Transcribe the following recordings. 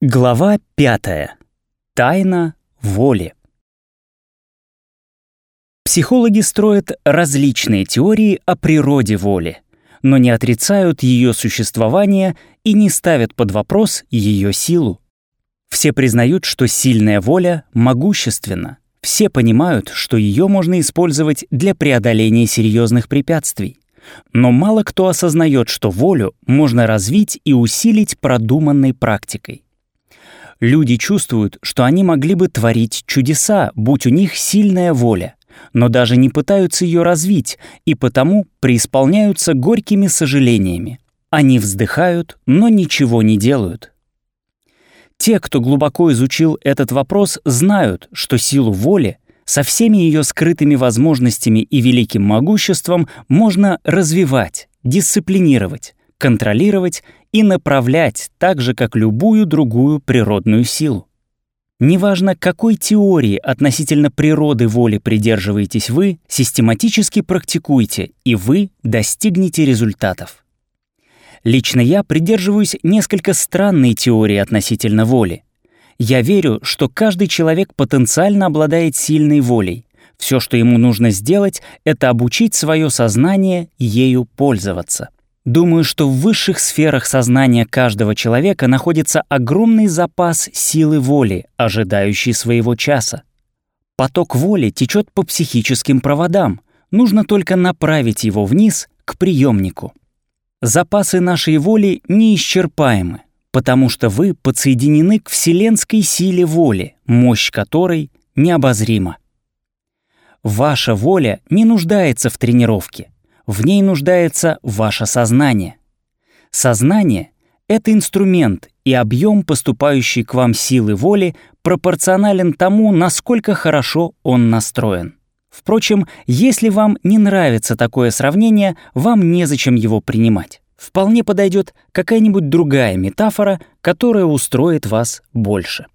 Глава пятая. Тайна воли. Психологи строят различные теории о природе воли, но не отрицают ее существование и не ставят под вопрос ее силу. Все признают, что сильная воля могущественна. Все понимают, что ее можно использовать для преодоления серьезных препятствий. Но мало кто осознает, что волю можно развить и усилить продуманной практикой. Люди чувствуют, что они могли бы творить чудеса, будь у них сильная воля, но даже не пытаются ее развить и потому преисполняются горькими сожалениями. Они вздыхают, но ничего не делают. Те, кто глубоко изучил этот вопрос, знают, что силу воли со всеми ее скрытыми возможностями и великим могуществом можно развивать, дисциплинировать, контролировать и направлять так же, как любую другую природную силу. Неважно, какой теории относительно природы воли придерживаетесь вы, систематически практикуйте, и вы достигнете результатов. Лично я придерживаюсь несколько странной теории относительно воли. Я верю, что каждый человек потенциально обладает сильной волей. Все, что ему нужно сделать, это обучить свое сознание ею пользоваться. Думаю, что в высших сферах сознания каждого человека находится огромный запас силы воли, ожидающий своего часа. Поток воли течет по психическим проводам, нужно только направить его вниз к приемнику. Запасы нашей воли неисчерпаемы, потому что вы подсоединены к вселенской силе воли, мощь которой необозрима. Ваша воля не нуждается в тренировке — в ней нуждается ваше сознание. Сознание — это инструмент, и объем поступающей к вам силы воли пропорционален тому, насколько хорошо он настроен. Впрочем, если вам не нравится такое сравнение, вам незачем его принимать. Вполне подойдет какая-нибудь другая метафора, которая устроит вас больше.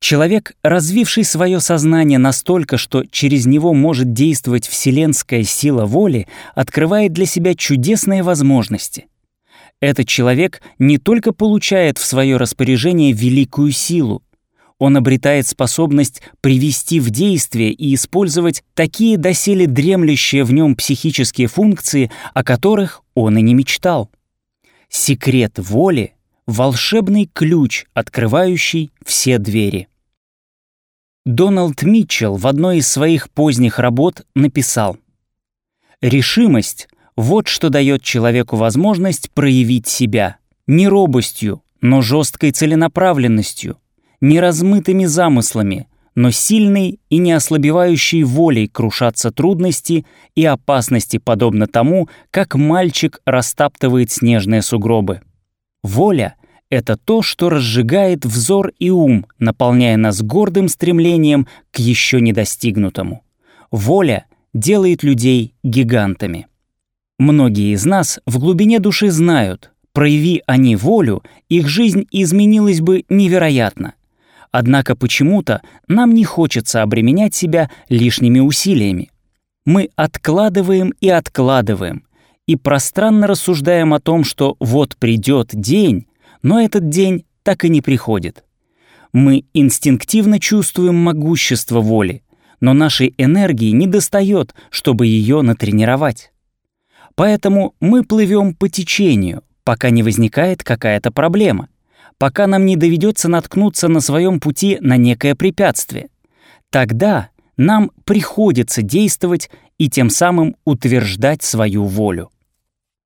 Человек, развивший свое сознание настолько, что через него может действовать вселенская сила воли, открывает для себя чудесные возможности. Этот человек не только получает в свое распоряжение великую силу, он обретает способность привести в действие и использовать такие доселе дремлющие в нем психические функции, о которых он и не мечтал. Секрет воли — волшебный ключ, открывающий все двери. Дональд Митчелл в одной из своих поздних работ написал «Решимость — вот что дает человеку возможность проявить себя, не робостью, но жесткой целенаправленностью, не размытыми замыслами, но сильной и не ослабевающей волей крушаться трудности и опасности, подобно тому, как мальчик растаптывает снежные сугробы. Воля это то, что разжигает взор и ум, наполняя нас гордым стремлением к еще недостигнутому. Воля делает людей гигантами. Многие из нас в глубине души знают, прояви они волю, их жизнь изменилась бы невероятно. Однако почему-то нам не хочется обременять себя лишними усилиями. Мы откладываем и откладываем, и пространно рассуждаем о том, что вот придет день, но этот день так и не приходит. Мы инстинктивно чувствуем могущество воли, но нашей энергии не достает, чтобы ее натренировать. Поэтому мы плывем по течению, пока не возникает какая-то проблема, пока нам не доведется наткнуться на своем пути на некое препятствие. Тогда нам приходится действовать и тем самым утверждать свою волю.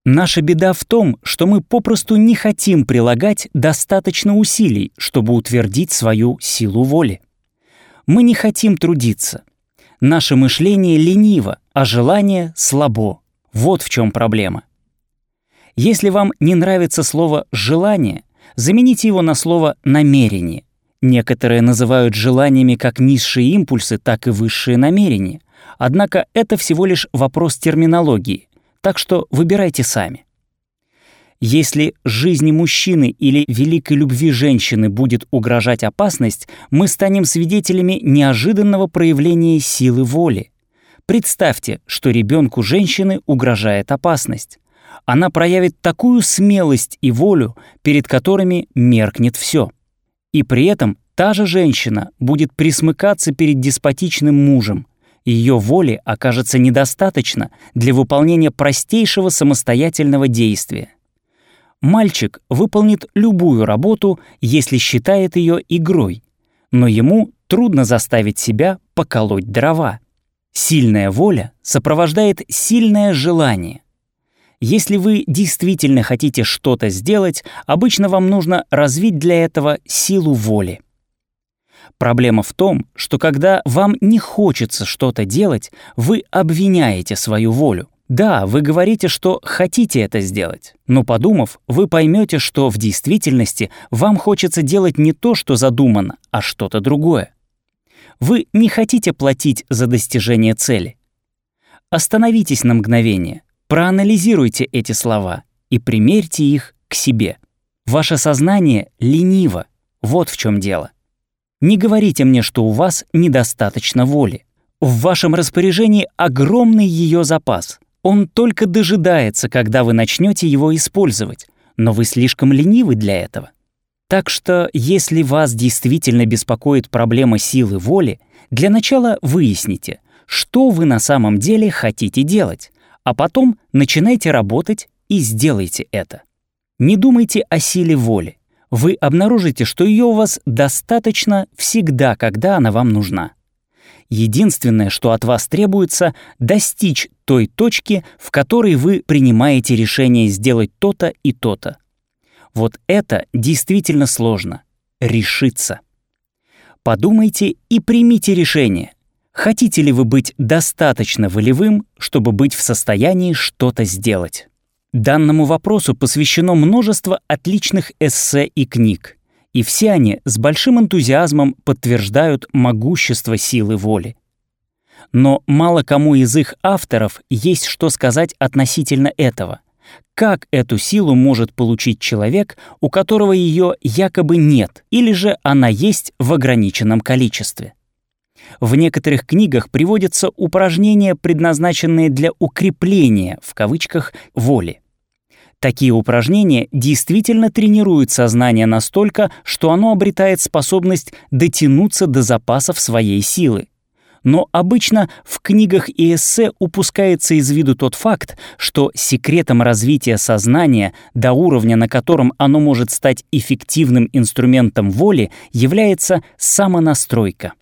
Наша беда в том, что мы попросту не хотим прилагать достаточно усилий, чтобы утвердить свою силу воли. Мы не хотим трудиться. Наше мышление лениво, а желание слабо. Вот в чем проблема. Если вам не нравится слово «желание», замените его на слово «намерение». Некоторые называют желаниями как низшие импульсы, так и высшие намерения. Однако это всего лишь вопрос терминологии — так что выбирайте сами. Если жизни мужчины или великой любви женщины будет угрожать опасность, мы станем свидетелями неожиданного проявления силы воли. Представьте, что ребенку женщины угрожает опасность. Она проявит такую смелость и волю, перед которыми меркнет все. И при этом та же женщина будет присмыкаться перед деспотичным мужем. Ее воли окажется недостаточно для выполнения простейшего самостоятельного действия. Мальчик выполнит любую работу, если считает ее игрой, но ему трудно заставить себя поколоть дрова. Сильная воля сопровождает сильное желание. Если вы действительно хотите что-то сделать, обычно вам нужно развить для этого силу воли. Проблема в том, что когда вам не хочется что-то делать, вы обвиняете свою волю. Да, вы говорите, что хотите это сделать, но подумав, вы поймете, что в действительности вам хочется делать не то, что задумано, а что-то другое. Вы не хотите платить за достижение цели. Остановитесь на мгновение, проанализируйте эти слова и примерьте их к себе. Ваше сознание лениво, вот в чем дело. Не говорите мне, что у вас недостаточно воли. В вашем распоряжении огромный ее запас. Он только дожидается, когда вы начнете его использовать, но вы слишком ленивы для этого. Так что, если вас действительно беспокоит проблема силы воли, для начала выясните, что вы на самом деле хотите делать, а потом начинайте работать и сделайте это. Не думайте о силе воли. Вы обнаружите, что ее у вас достаточно всегда, когда она вам нужна. Единственное, что от вас требуется, достичь той точки, в которой вы принимаете решение сделать то-то и то-то. Вот это действительно сложно — решиться. Подумайте и примите решение. Хотите ли вы быть достаточно волевым, чтобы быть в состоянии что-то сделать? Данному вопросу посвящено множество отличных эссе и книг и все они с большим энтузиазмом подтверждают могущество силы воли. Но мало кому из их авторов есть что сказать относительно этого. Как эту силу может получить человек, у которого ее якобы нет, или же она есть в ограниченном количестве? В некоторых книгах приводятся упражнения, предназначенные для укрепления, в кавычках, воли. Такие упражнения действительно тренируют сознание настолько, что оно обретает способность дотянуться до запасов своей силы. Но обычно в книгах и эссе упускается из виду тот факт, что секретом развития сознания до уровня, на котором оно может стать эффективным инструментом воли, является самонастройка.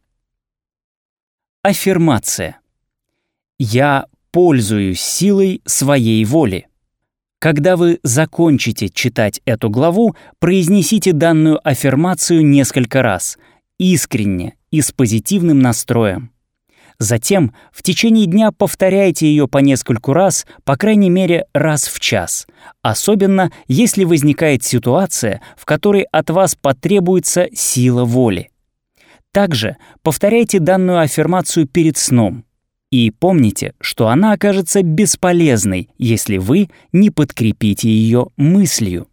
Аффирмация. «Я пользуюсь силой своей воли». Когда вы закончите читать эту главу, произнесите данную аффирмацию несколько раз, искренне и с позитивным настроем. Затем в течение дня повторяйте ее по нескольку раз, по крайней мере раз в час, особенно если возникает ситуация, в которой от вас потребуется сила воли. Также повторяйте данную аффирмацию перед сном. И помните, что она окажется бесполезной, если вы не подкрепите ее мыслью.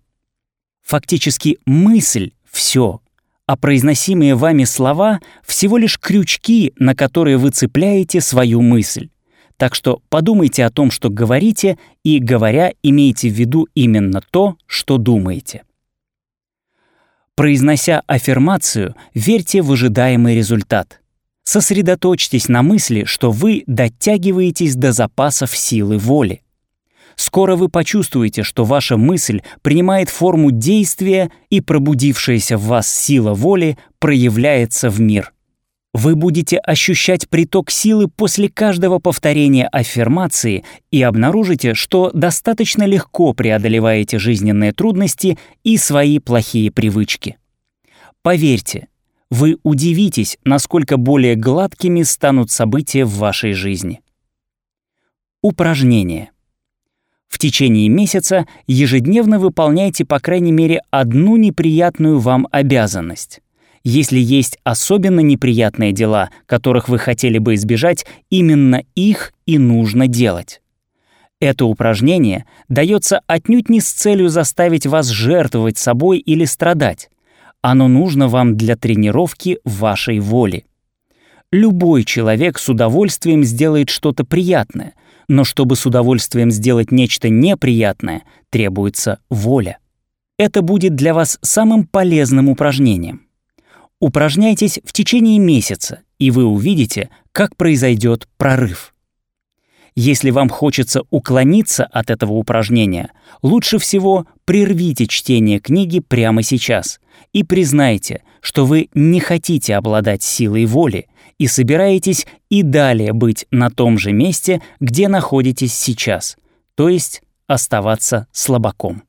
Фактически мысль — все, а произносимые вами слова — всего лишь крючки, на которые вы цепляете свою мысль. Так что подумайте о том, что говорите, и, говоря, имейте в виду именно то, что думаете. Произнося аффирмацию, верьте в ожидаемый результат. Сосредоточьтесь на мысли, что вы дотягиваетесь до запасов силы воли. Скоро вы почувствуете, что ваша мысль принимает форму действия, и пробудившаяся в вас сила воли проявляется в мир. Вы будете ощущать приток силы после каждого повторения аффирмации и обнаружите, что достаточно легко преодолеваете жизненные трудности и свои плохие привычки. Поверьте, вы удивитесь, насколько более гладкими станут события в вашей жизни. Упражнение. В течение месяца ежедневно выполняйте по крайней мере одну неприятную вам обязанность. Если есть особенно неприятные дела, которых вы хотели бы избежать, именно их и нужно делать. Это упражнение дается отнюдь не с целью заставить вас жертвовать собой или страдать. Оно нужно вам для тренировки вашей воли. Любой человек с удовольствием сделает что-то приятное, но чтобы с удовольствием сделать нечто неприятное, требуется воля. Это будет для вас самым полезным упражнением. Упражняйтесь в течение месяца, и вы увидите, как произойдет прорыв. Если вам хочется уклониться от этого упражнения, лучше всего прервите чтение книги прямо сейчас и признайте, что вы не хотите обладать силой воли и собираетесь и далее быть на том же месте, где находитесь сейчас, то есть оставаться слабаком.